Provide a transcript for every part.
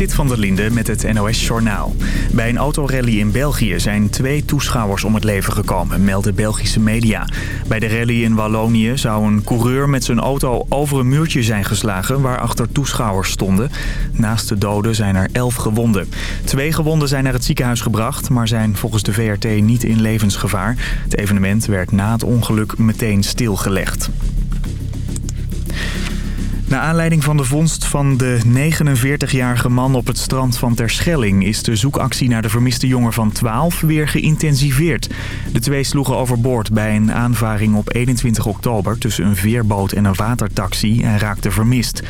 Zit van der Linde met het NOS-journaal. Bij een autorally in België zijn twee toeschouwers om het leven gekomen, melden Belgische media. Bij de rally in Wallonië zou een coureur met zijn auto over een muurtje zijn geslagen... waarachter toeschouwers stonden. Naast de doden zijn er elf gewonden. Twee gewonden zijn naar het ziekenhuis gebracht... maar zijn volgens de VRT niet in levensgevaar. Het evenement werd na het ongeluk meteen stilgelegd. Na aanleiding van de vondst van de 49-jarige man op het strand van Terschelling... is de zoekactie naar de vermiste jongen van 12 weer geïntensiveerd. De twee sloegen overboord bij een aanvaring op 21 oktober... tussen een veerboot en een watertaxi en raakten vermist.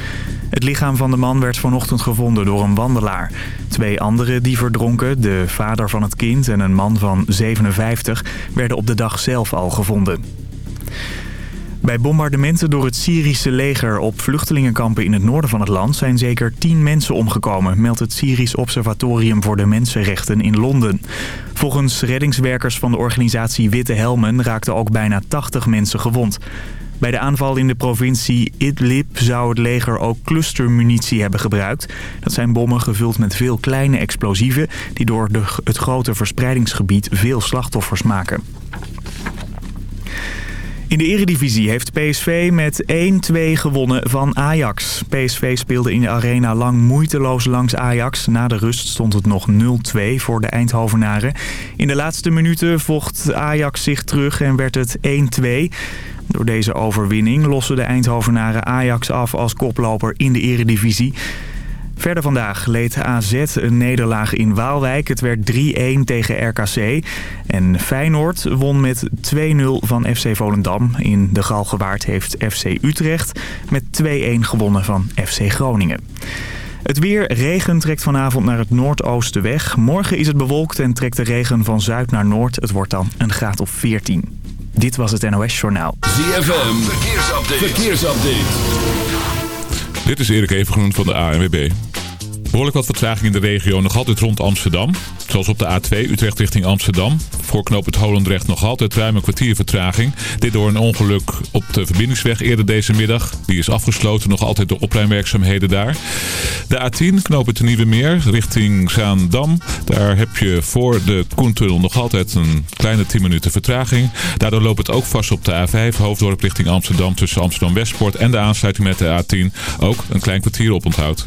Het lichaam van de man werd vanochtend gevonden door een wandelaar. Twee anderen die verdronken, de vader van het kind en een man van 57... werden op de dag zelf al gevonden. Bij bombardementen door het Syrische leger op vluchtelingenkampen in het noorden van het land zijn zeker tien mensen omgekomen, meldt het Syrisch Observatorium voor de Mensenrechten in Londen. Volgens reddingswerkers van de organisatie Witte Helmen raakten ook bijna 80 mensen gewond. Bij de aanval in de provincie Idlib zou het leger ook clustermunitie hebben gebruikt. Dat zijn bommen gevuld met veel kleine explosieven die door de, het grote verspreidingsgebied veel slachtoffers maken. In de eredivisie heeft PSV met 1-2 gewonnen van Ajax. PSV speelde in de arena lang moeiteloos langs Ajax. Na de rust stond het nog 0-2 voor de Eindhovenaren. In de laatste minuten vocht Ajax zich terug en werd het 1-2. Door deze overwinning lossen de Eindhovenaren Ajax af als koploper in de eredivisie. Verder vandaag leed AZ een nederlaag in Waalwijk. Het werd 3-1 tegen RKC. En Feyenoord won met 2-0 van FC Volendam. In de Galgenwaard heeft FC Utrecht met 2-1 gewonnen van FC Groningen. Het weer, regen trekt vanavond naar het noordoosten weg. Morgen is het bewolkt en trekt de regen van zuid naar noord. Het wordt dan een graad of 14. Dit was het NOS Journaal. ZFM, verkeersupdate. verkeersupdate. Dit is Erik Evengroen van de ANWB. Behoorlijk wat vertraging in de regio, nog altijd rond Amsterdam. Zoals op de A2 Utrecht richting Amsterdam. Voor knoop het Holendrecht nog altijd ruim een kwartier vertraging. Dit door een ongeluk op de verbindingsweg eerder deze middag. Die is afgesloten, nog altijd door opruimwerkzaamheden daar. De A10 knoop het Nieuwe Meer richting Zaandam. Daar heb je voor de Koentunnel nog altijd een kleine 10 minuten vertraging. Daardoor loopt het ook vast op de A5 Hoofddorp richting Amsterdam tussen Amsterdam Westpoort en de aansluiting met de A10. Ook een klein kwartier op onthoud.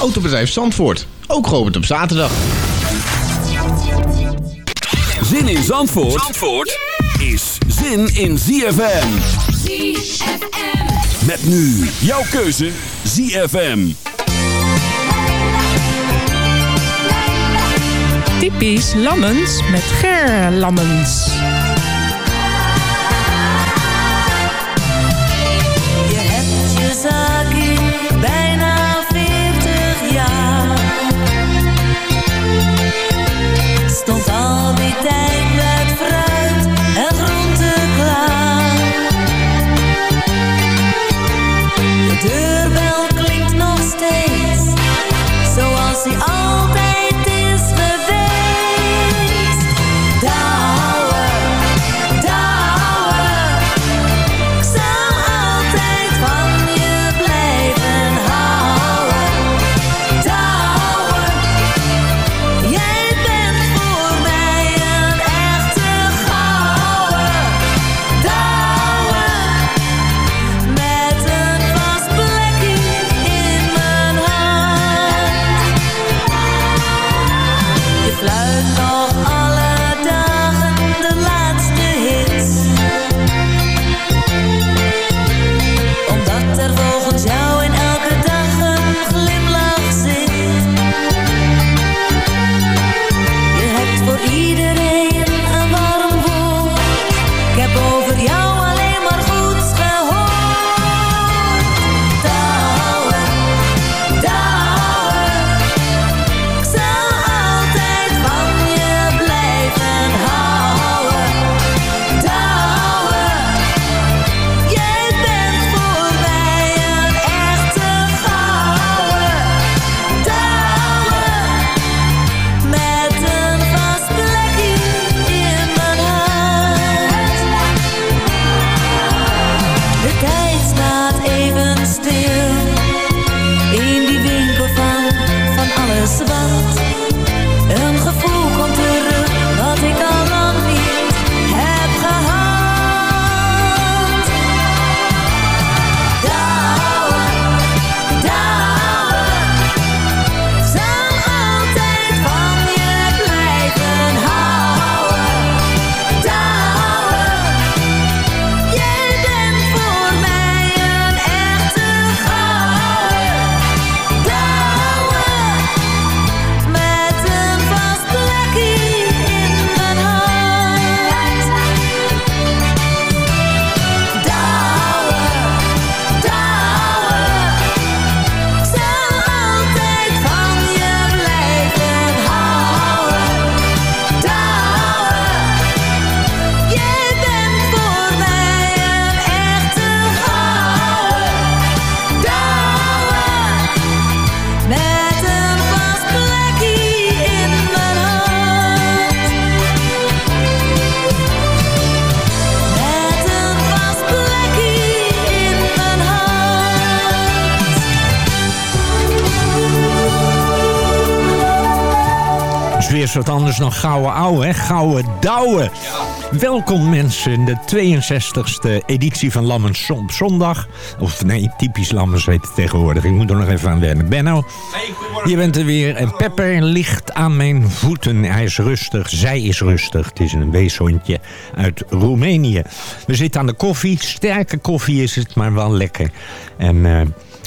Autobedrijf Zandvoort. Ook geopend op zaterdag. Zin in Zandvoort, Zandvoort is zin in ZFM. ZFM. Met nu jouw keuze ZFM. Typisch Lammens met Ger Lammens. Je hebt je zaakje anders dan gouden ouwe, hè? Gouden douwe. Welkom mensen in de 62e editie van Lammens op zondag. Of nee, typisch Lammens heet het tegenwoordig. Ik moet er nog even aan wennen. Benno, je bent er weer. En Pepper ligt aan mijn voeten. Hij is rustig, zij is rustig. Het is een weeshondje uit Roemenië. We zitten aan de koffie. Sterke koffie is het, maar wel lekker. En uh,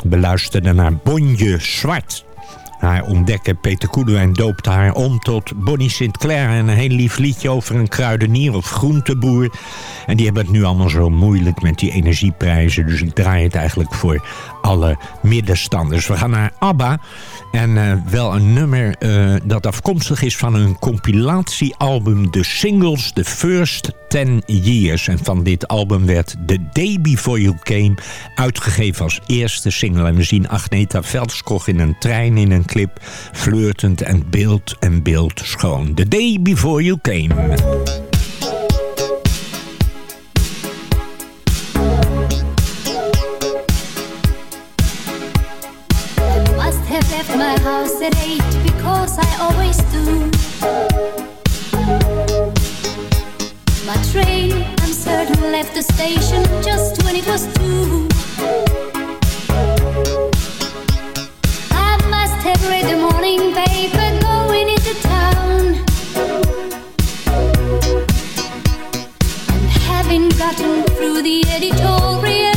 we luisterden naar Bonje Zwart. Haar ontdekker Peter Koelewijn doopte haar om tot Bonnie Sinclair... en een heel lief liedje over een kruidenier of groenteboer. En die hebben het nu allemaal zo moeilijk met die energieprijzen. Dus ik draai het eigenlijk voor alle middenstanders. We gaan naar ABBA. En uh, wel een nummer uh, dat afkomstig is van een compilatiealbum... The Singles, The First 10 Years. En van dit album werd The Day Before You Came uitgegeven als eerste single. En we zien Agneta Veldskog in een trein in een clip... flirtend en beeld en beeld schoon. The Day Before You Came. Left the station just when it was two. I read the morning paper going into town. And having gotten through the editorial,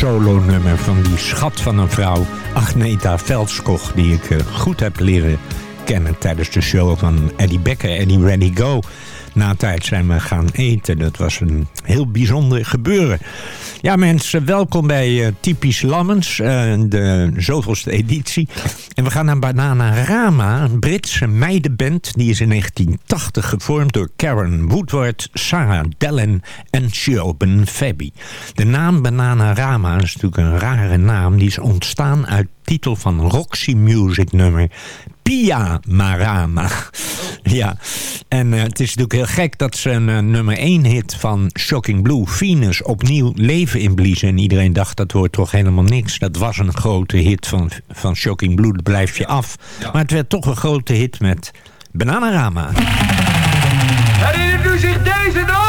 solo-nummer van die schat van een vrouw, Agneta Veldskog, die ik eh, goed heb leren kennen tijdens de show van Eddie Becker, Eddie Ready Go. Na tijd zijn we gaan eten. Dat was een heel bijzonder gebeuren. Ja mensen, welkom bij uh, Typisch Lammens, uh, de zoveelste editie. En we gaan naar Bananarama, een Britse meidenband. Die is in 1980 gevormd door Karen Woodward, Sarah Dellen en Siobhan Fabby. De naam Bananarama is natuurlijk een rare naam. Die is ontstaan uit titel van Roxy Music nummer Pia Marama. ja, en uh, het is natuurlijk heel gek dat ze een uh, nummer 1 hit van Shocking Blue, Venus, opnieuw leven inbliezen. En iedereen dacht dat wordt toch helemaal niks. Dat was een grote hit van, van Shocking Blue, dat blijf je af. Ja. Maar het werd toch een grote hit met Bananarama. Herinnert u zich deze nog?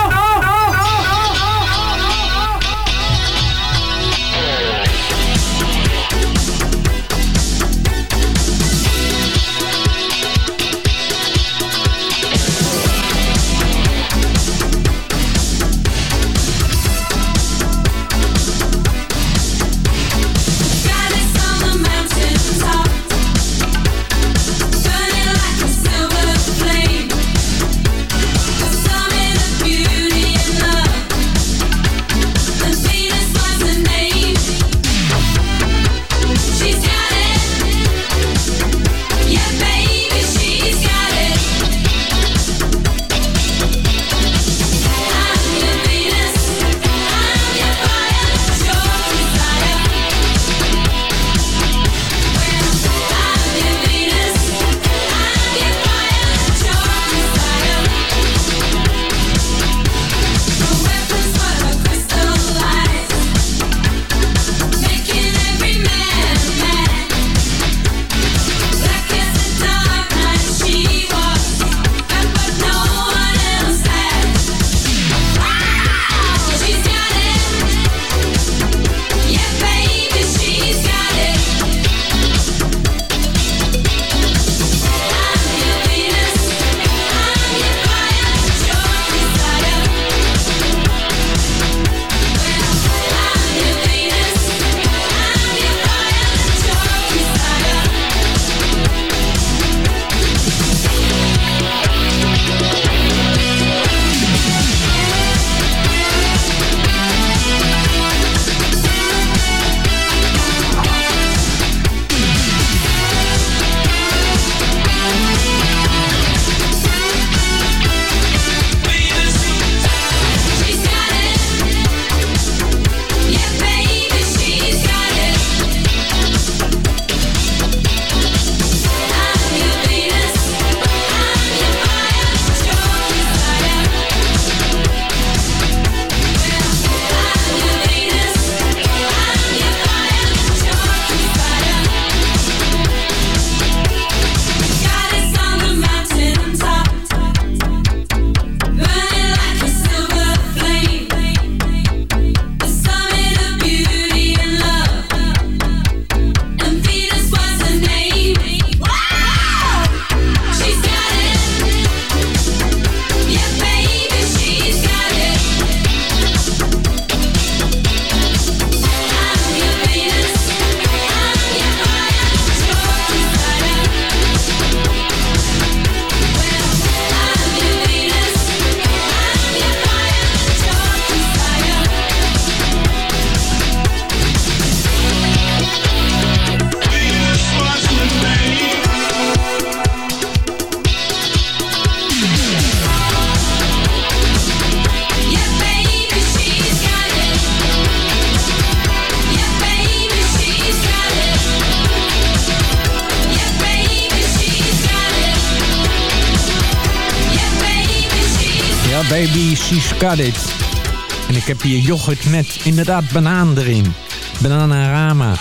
En ik heb hier yoghurt met inderdaad banaan erin. Bananarama.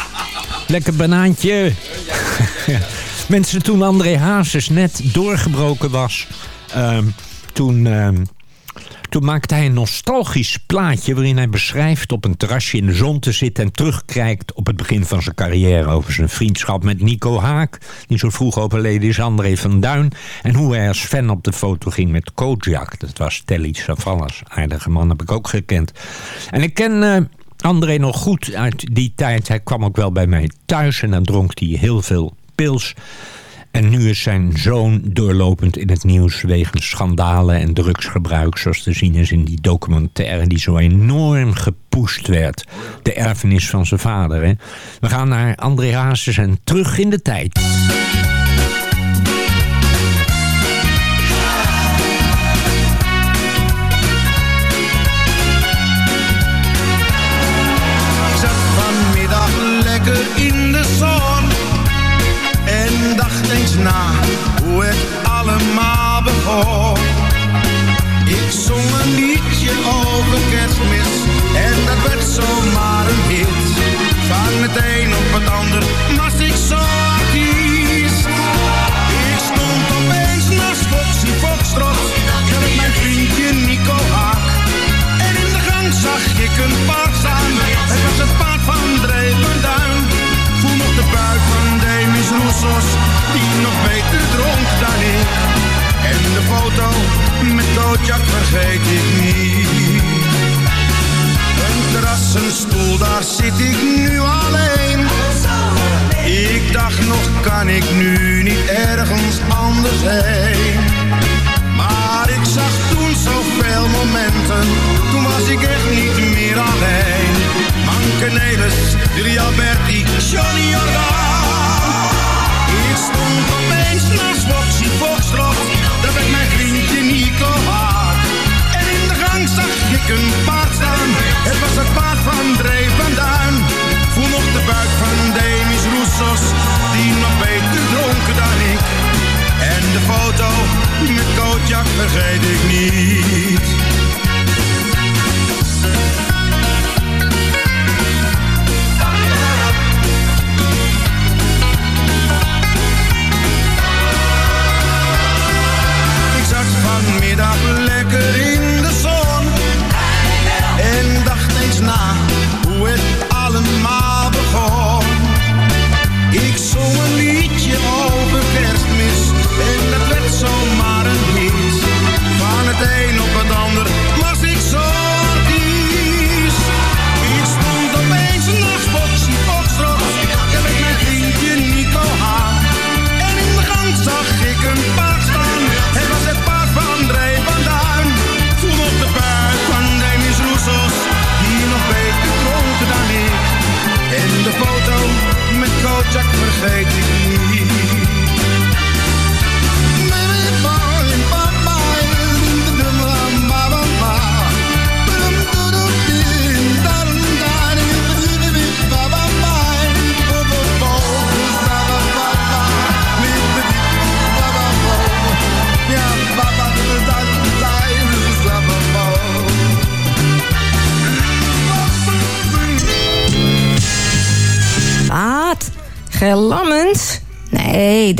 Lekker banaantje. Mensen, toen André Hazes net doorgebroken was... Um, toen... Um, toen maakte hij een nostalgisch plaatje waarin hij beschrijft op een terrasje in de zon te zitten en terugkijkt op het begin van zijn carrière over zijn vriendschap met Nico Haak, die zo vroeg overleden is, André van Duin, en hoe hij als fan op de foto ging met Kojak. Dat was Telly Savalas, aardige man, heb ik ook gekend. En ik ken... Uh, André nog goed uit die tijd. Hij kwam ook wel bij mij thuis en dan dronk hij heel veel pils. En nu is zijn zoon doorlopend in het nieuws wegens schandalen en drugsgebruik, zoals te zien is in die documentaire die zo enorm gepusht werd. De erfenis van zijn vader. Hè? We gaan naar André Hazes en terug in de tijd. Maar ik zag toen zoveel momenten, toen was ik echt niet meer alleen. Manke Nelis, Drie Alberti, Johnny Jordaan. Ik stond opeens naast Foxy Foxtrot, dat werd mijn vriendje Nico Haak. En in de gang zag ik een paard staan, het was het vergeet ik niet.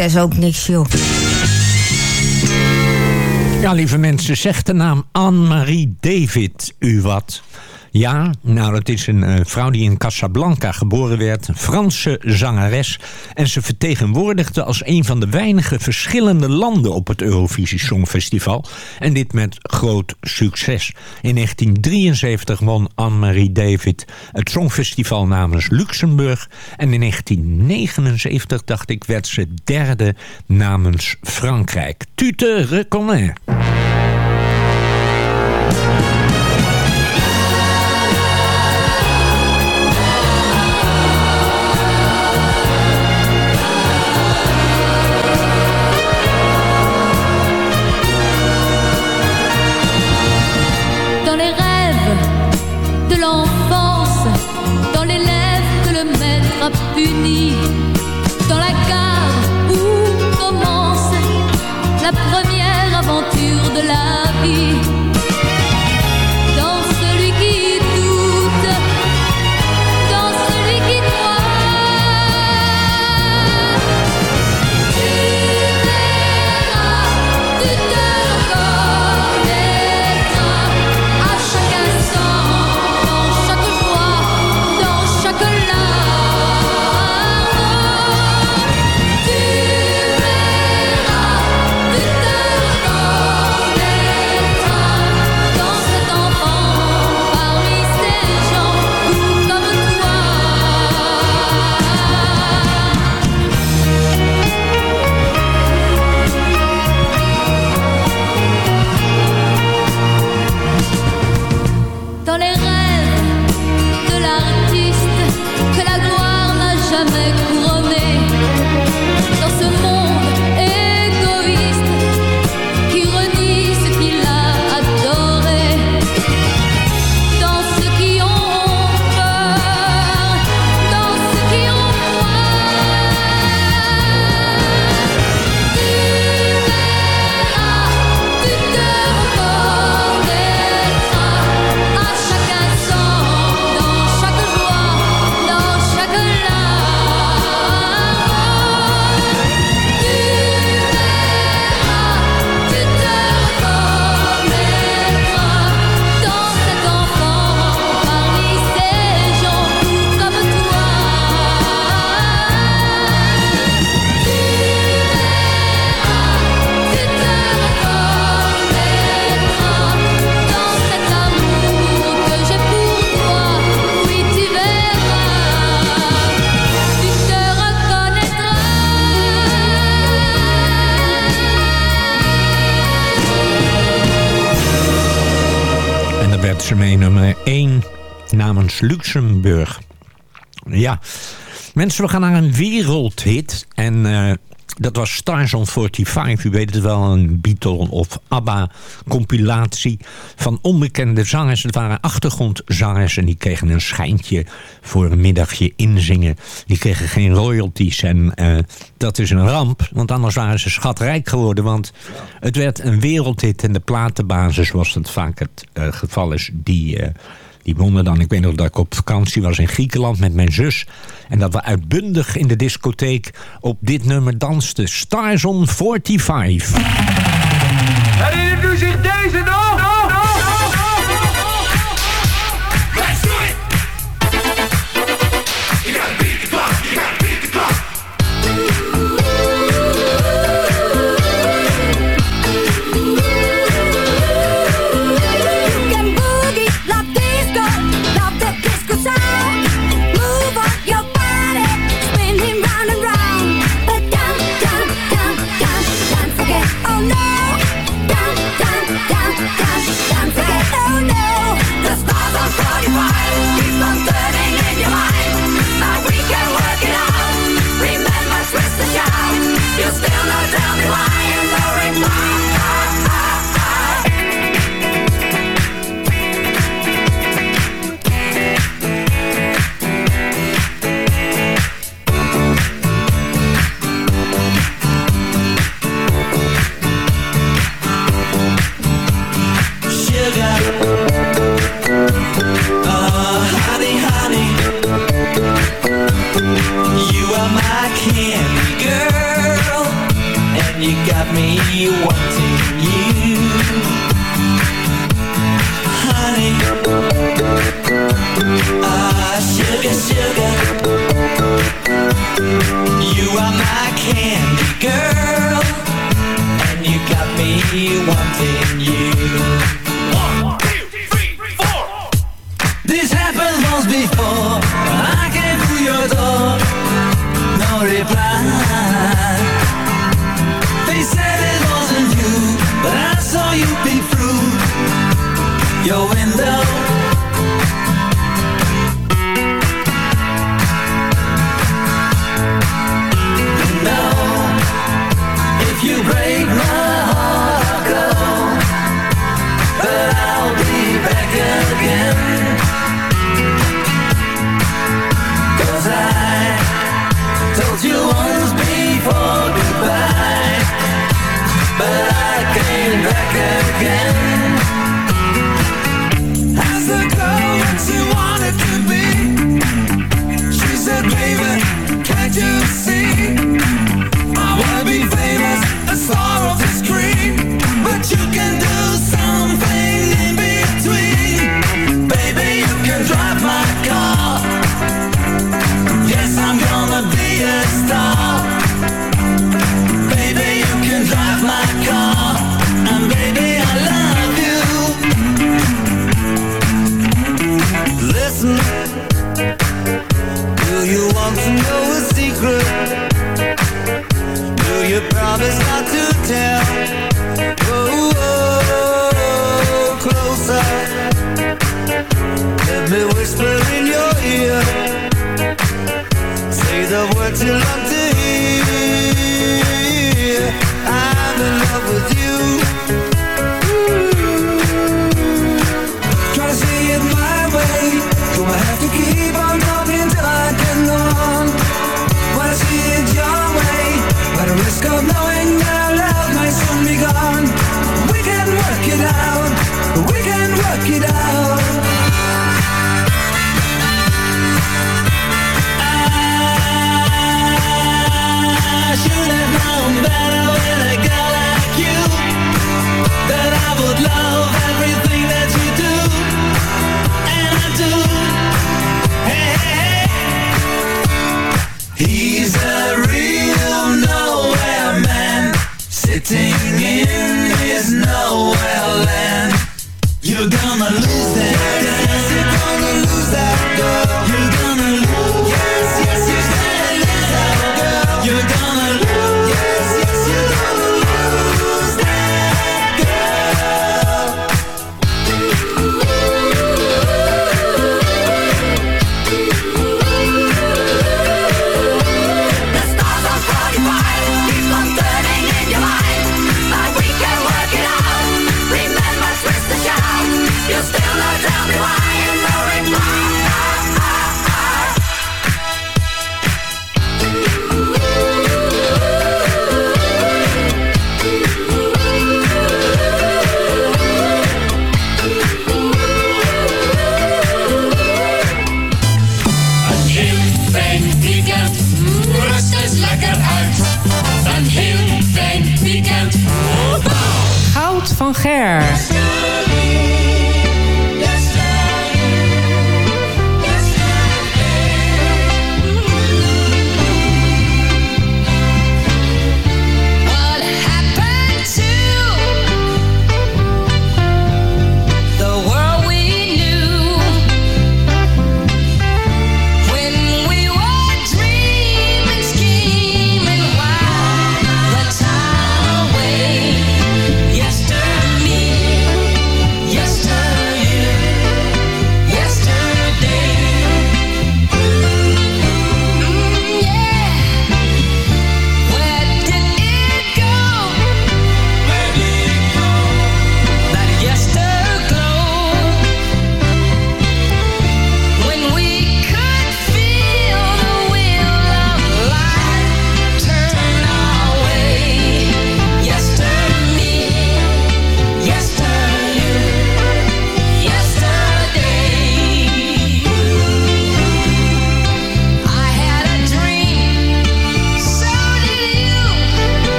Dat is ook niks, joh. Ja, lieve mensen, zegt de naam Anne-Marie David u wat? Ja, nou, dat is een eh, vrouw die in Casablanca geboren werd. Franse zangeres. En ze vertegenwoordigde als een van de weinige verschillende landen op het Eurovisie Songfestival. En dit met groot succes. In 1973 won Anne-Marie David het Songfestival namens Luxemburg. En in 1979, dacht ik, werd ze derde namens Frankrijk. Tu te de l'enfance, dans les lèvres que le maître a puni, dans la gare où commence la première aventure de la nummer 1 namens Luxemburg. Ja, mensen, we gaan naar een wereldhit. En eh, dat was Stars on 45. U weet het wel, een Beatle of ABBA-compilatie van onbekende zangers. Het waren achtergrondzangers en die kregen een schijntje voor een middagje inzingen. Die kregen geen royalties en eh, dat is een ramp. Want anders waren ze schatrijk geworden. Want het werd een wereldhit en de platenbasis, zoals het vaak het eh, geval is, die... eh, die wonnen dan, ik weet nog dat ik op vakantie was in Griekenland met mijn zus. En dat we uitbundig in de discotheek op dit nummer dansten. Stars on 45. Herinnert u deze nog? You still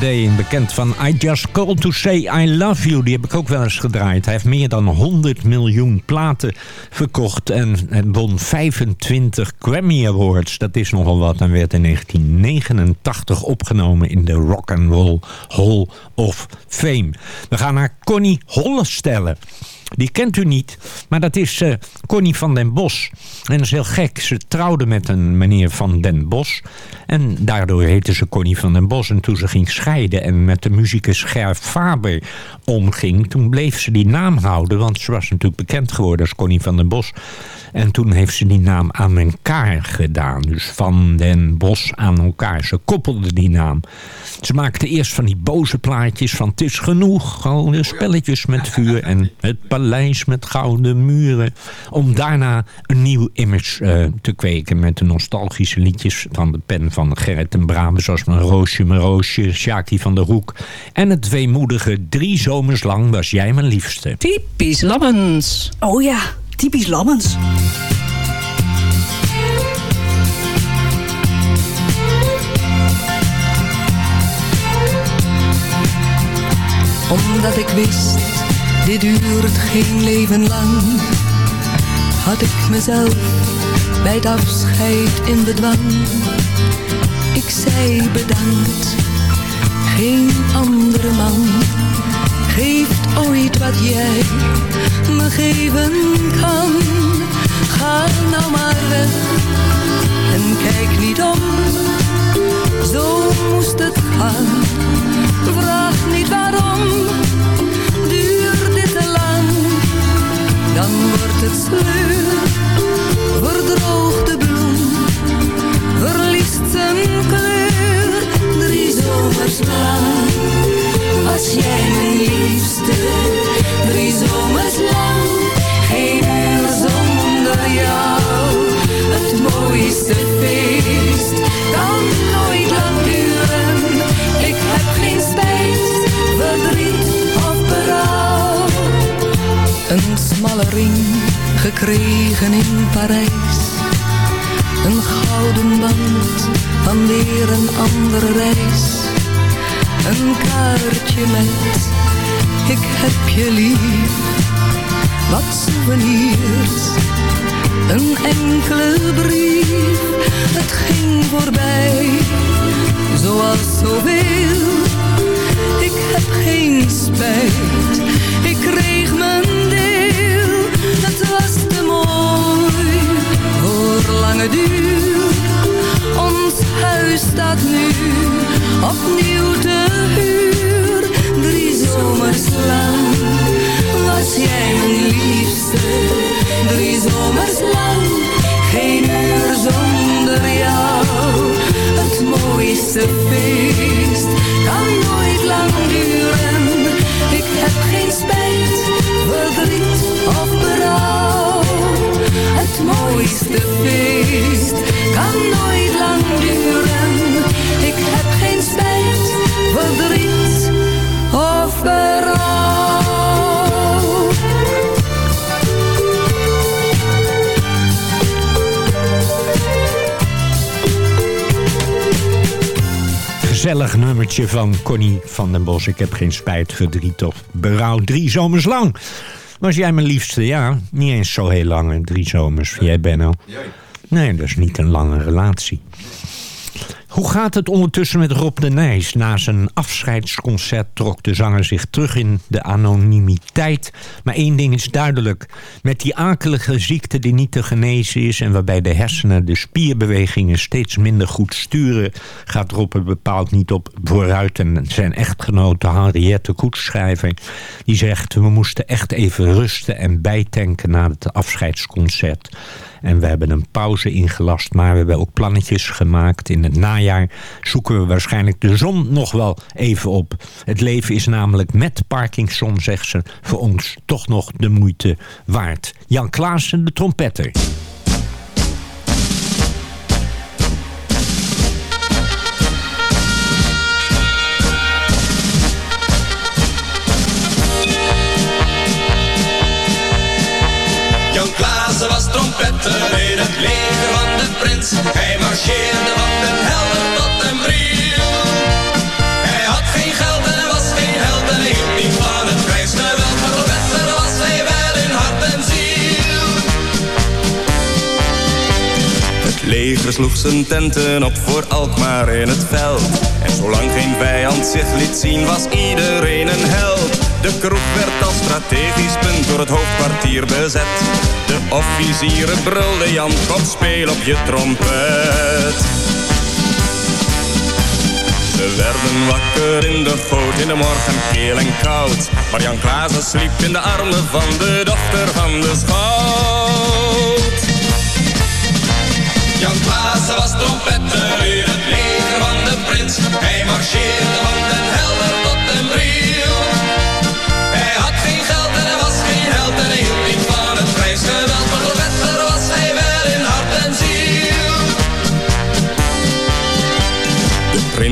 Bekend van I Just Called To Say I Love You. Die heb ik ook wel eens gedraaid. Hij heeft meer dan 100 miljoen platen verkocht. En, en won 25 Grammy Awards. Dat is nogal wat. En werd in 1989 opgenomen in de Rock and Roll Hall of Fame. We gaan naar Connie Hollestelle. Die kent u niet, maar dat is eh, Connie van den Bos. En dat is heel gek. Ze trouwde met een meneer van den Bos. En daardoor heette ze Connie van den Bos. En toen ze ging scheiden en met de muzikus Ger Faber omging... toen bleef ze die naam houden, want ze was natuurlijk bekend geworden als Connie van den Bos. En toen heeft ze die naam aan elkaar gedaan. Dus van den Bos aan elkaar. Ze koppelde die naam. Ze maakte eerst van die boze plaatjes van het is genoeg. Gouden spelletjes met vuur en het paleis met gouden muren. Om daarna een nieuw image eh, te kweken met de nostalgische liedjes van de pen van Gerrit en Brabe. Zoals Mijn Roosje, Mijn Roosje, Sjaki van der Hoek. En het weemoedige Drie Zomers Lang was jij mijn liefste. Typisch Lammens. Oh ja, typisch Lammens. Omdat ik wist, dit duurt geen leven lang Had ik mezelf bij het afscheid in bedwang Ik zei bedankt, geen andere man Geeft ooit wat jij me geven kan. Ga nou maar weg en kijk niet om. Zo moest het gaan. Vraag niet waarom, duurt dit te lang, dan wordt het sleur, verdroogt de bloem, verliest zijn kleur. Als jij mijn liefste. Drie zomers lang, geen uur zonder jou. Het mooiste feest kan nooit lang duren. Ik heb geen spijt, verdriet of berouw. Een smalle ring, gekregen in Parijs. Een gouden band, van weer een andere reis een kaartje met ik heb je lief. Wat souvenirs, een enkele brief. Het ging voorbij, zoals zoveel. Ik heb geen spijt, ik kreeg mijn deel. Het was te mooi voor lange duur. Ons huis staat nu opnieuw te huur. Drie zomers lang was jij mijn liefste. Drie zomers lang, geen uur zonder jou. Het mooiste feest kan nooit lang duren. Ik heb geen spijt, verdriet of berouw. Het mooiste feest kan nooit lang duren. Ik heb geen spijt, verdriet of berouw. Gezellig nummertje van Connie van den Bos. Ik heb geen spijt, verdriet of berouw. Drie zomers lang. Was jij mijn liefste? Ja, niet eens zo heel lang. Drie zomers. Jij, Benno? Nee, dat is niet een lange relatie. Hoe gaat het ondertussen met Rob de Nijs? Na zijn afscheidsconcert trok de zanger zich terug in de anonimiteit. Maar één ding is duidelijk. Met die akelige ziekte die niet te genezen is... en waarbij de hersenen de spierbewegingen steeds minder goed sturen... gaat Rob er bepaald niet op vooruit. En zijn echtgenote Henriette Koetsschrijver... die zegt, we moesten echt even rusten en bijtanken na het afscheidsconcert... En we hebben een pauze ingelast, maar we hebben ook plannetjes gemaakt. In het najaar zoeken we waarschijnlijk de zon nog wel even op. Het leven is namelijk met Parkinson, zegt ze, voor ons toch nog de moeite waard. Jan Klaassen, de trompetter. Het leger van de prins. Hij marcheerde van den helder tot den bril. Hij had geen geld en hij was geen held en hij hield niet van het krijgsgeweld. Maar trompetter was hij wel in hart en ziel. Het leger sloeg zijn tenten op voor Alkmaar in het veld. En zolang geen vijand zich liet zien was iedereen een held. De kroeg werd als strategisch punt door het hoofdkwartier bezet. De officieren brulden Jan, kom speel op je trompet. Ze werden wakker in de goot in de morgen keel en koud. Maar Jan Klaassen sliep in de armen van de dochter van de schout. Jan Klaassen was trompetter in het leger van de prins. Hij marcheerde van den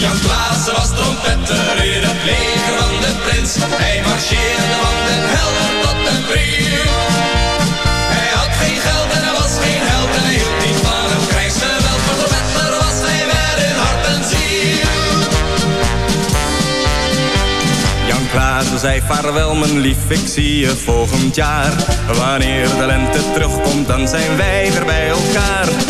Jan Klaassen was trompetter in het leger van de prins. Hij marcheerde van den helder tot den bril. Hij had geen geld en hij was geen held en hij hield niet van het krijgsgeweld. Maar trompetter was hij wel in hart en ziel. Jan Klaassen zei vaarwel mijn lief, ik zie je volgend jaar. Wanneer de lente terugkomt, dan zijn wij weer bij elkaar.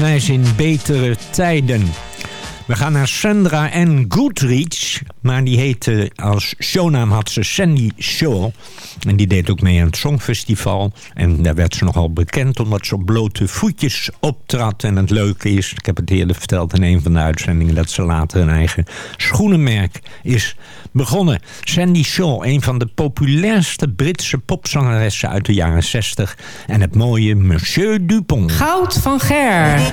Nijs in betere tijden. We gaan naar Sandra N. Goodrich. Maar die heette als shownaam had ze Sandy Shaw. En die deed ook mee aan het Songfestival. En daar werd ze nogal bekend omdat ze op blote voetjes optrad. En het leuke is, ik heb het eerder verteld in een van de uitzendingen... dat ze later een eigen schoenenmerk is begonnen. Sandy Shaw, een van de populairste Britse popzangeressen uit de jaren 60. En het mooie Monsieur Dupont. Goud van Ger.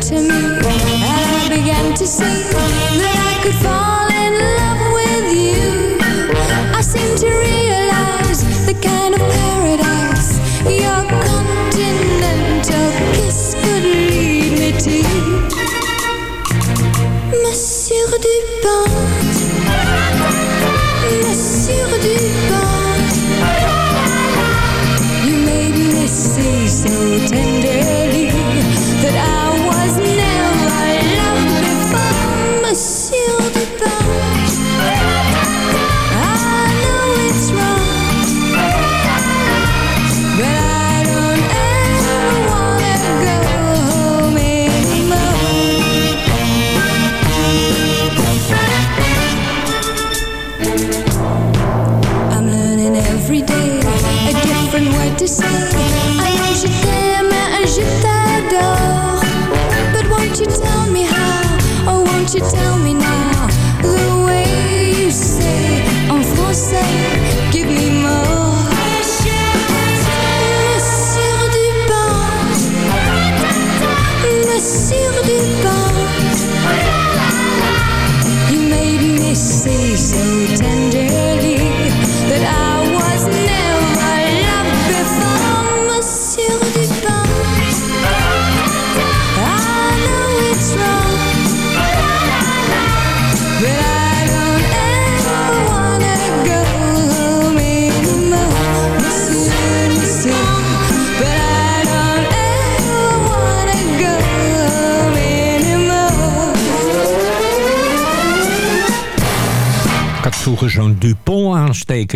to me, and I began to see that I could fall in love with you. I seem to realize the kind of paradise your continental kiss could lead me to. Monsieur Dupont,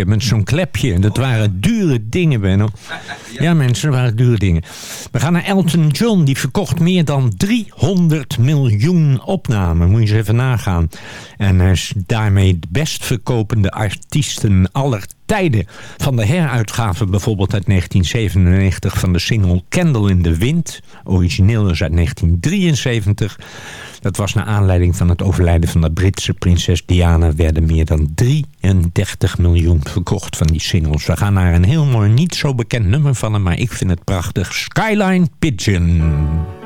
Met zo'n klepje. Dat waren dure dingen, Benno. Ja, mensen, dat waren dure dingen. We gaan naar Elton John. Die verkocht meer dan 300 miljoen opnamen. Moet je eens even nagaan. En hij is daarmee de best verkopende artiesten aller tijden. Van de heruitgave bijvoorbeeld uit 1997 van de single Candle in the Wind. Origineel is uit 1973. Dat was naar aanleiding van het overlijden van de Britse prinses Diana... werden meer dan 33 miljoen verkocht van die singles. We gaan naar een heel mooi, niet zo bekend nummer van hem... maar ik vind het prachtig. Skyline Pigeon.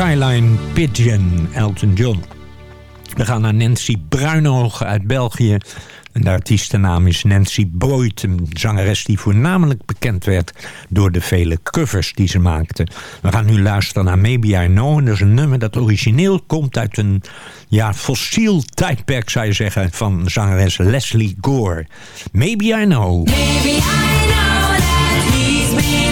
Skyline Pigeon, Elton John. We gaan naar Nancy Bruinhoog uit België. En de artiestennaam is Nancy Boyd, een zangeres die voornamelijk bekend werd door de vele covers die ze maakte. We gaan nu luisteren naar Maybe I Know. En dat is een nummer dat origineel komt uit een ja, fossiel tijdperk, zou je zeggen, van zangeres Leslie Gore. Maybe I Know. Maybe I know that he's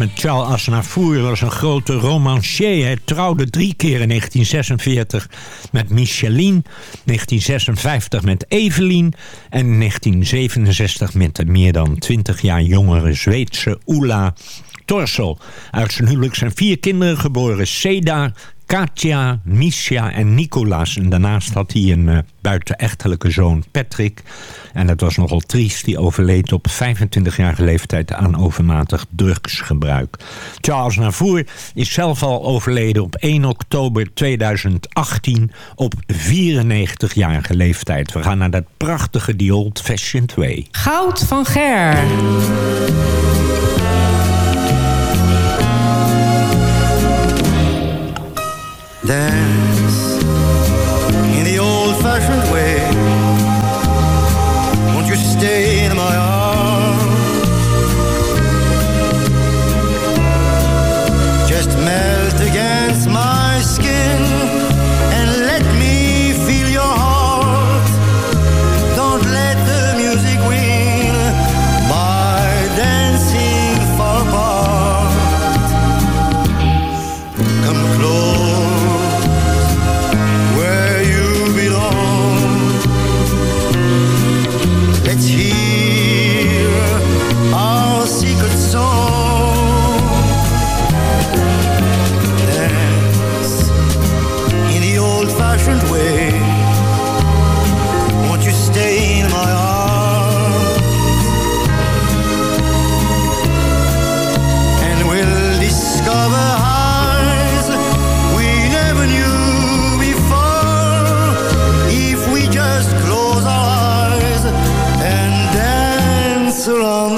met Charles Aznavour. Was een grote romancier. Hij trouwde drie keer in 1946 met Micheline, 1956 met Evelien en in 1967 met de meer dan 20 jaar jongere Zweedse Ulla Torsel. Uit zijn huwelijk zijn vier kinderen geboren. Seda, Katja, Misha en Nicolaas. En daarnaast had hij een uh, buitenechtelijke zoon, Patrick. En het was nogal triest. Die overleed op 25-jarige leeftijd aan overmatig drugsgebruik. Charles Navour is zelf al overleden op 1 oktober 2018 op 94-jarige leeftijd. We gaan naar dat prachtige The Old Fashioned Way. Goud van Ger. 네.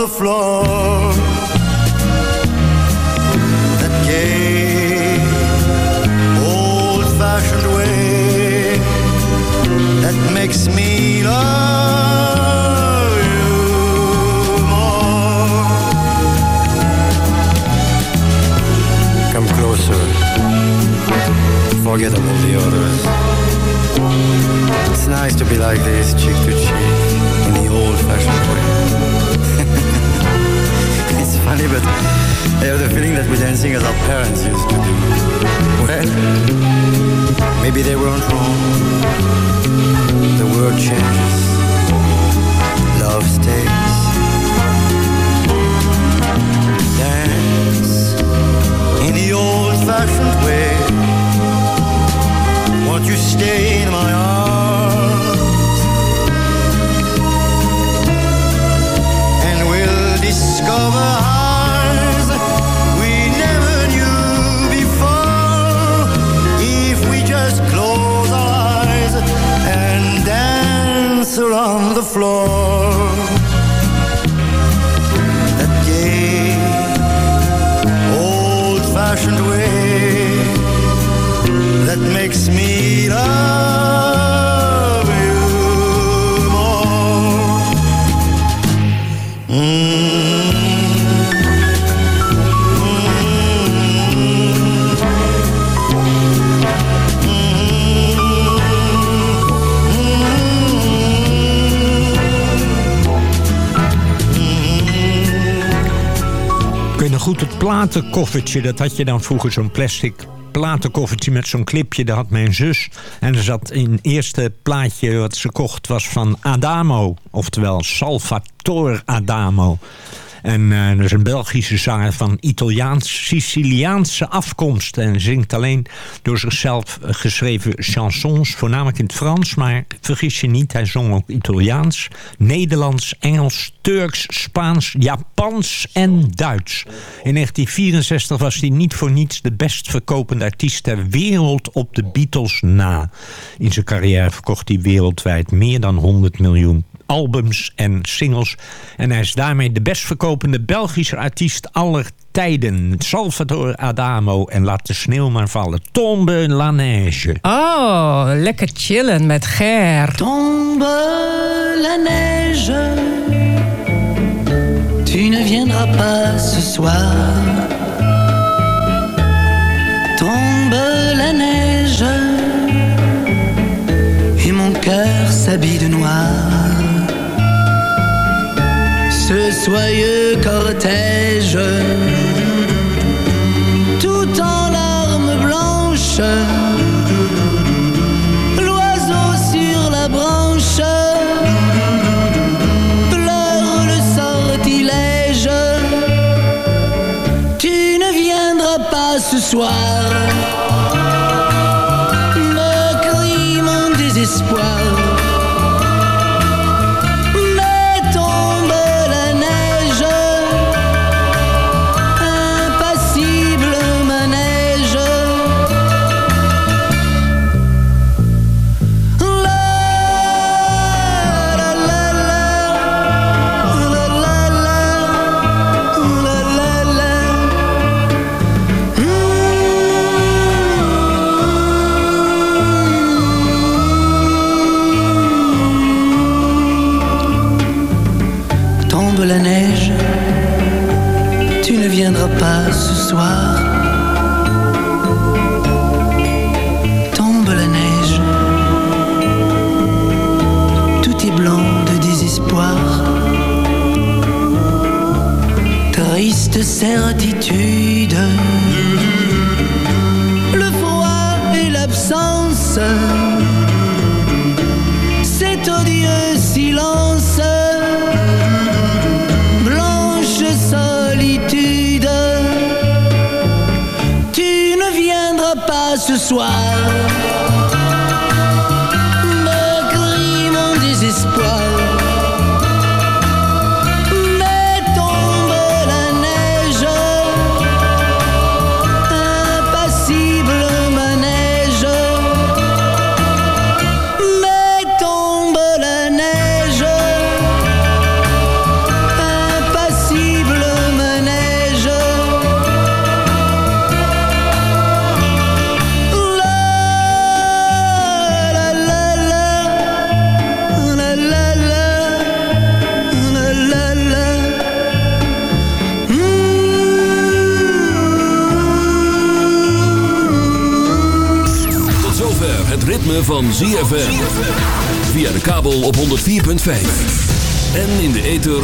The floor. That gay, old-fashioned way that makes me love you more. Come closer. Forget about the others. It's nice to be like this, cheek to cheek, in the old-fashioned way. Funny, but I have the feeling that we're dancing as our parents used to do. Well, maybe they weren't wrong. The world changes. Love stays. Dance in the old-fashioned way. Won't you stay in my arms? And we'll discover pencil on the floor. Platenkoffertje, dat had je dan vroeger zo'n plastic platenkoffertje met zo'n clipje. Dat had mijn zus. En er zat in het eerste plaatje wat ze kocht was van Adamo. Oftewel Salvatore Adamo. En eh, dat is een Belgische zanger van Italiaans-Siciliaanse afkomst. En zingt alleen door zichzelf eh, geschreven chansons. Voornamelijk in het Frans, maar vergis je niet. Hij zong ook Italiaans, Nederlands, Engels, Turks, Spaans, Japans en Duits. In 1964 was hij niet voor niets de best verkopende artiest ter wereld op de Beatles na. In zijn carrière verkocht hij wereldwijd meer dan 100 miljoen albums en singles. En hij is daarmee de best verkopende Belgische artiest aller tijden. Salvatore Adamo en Laat de sneeuw maar vallen. Tombe la neige. Oh, lekker chillen met Ger. Tombe la neige, tu ne viendras pas ce soir. Tombe la neige, et mon cœur s'habille de noir. ce soyeux cortège, tout en larmes blanches. L'oiseau sur la branche pleure le sortilège. Tu ne viendras pas ce soir.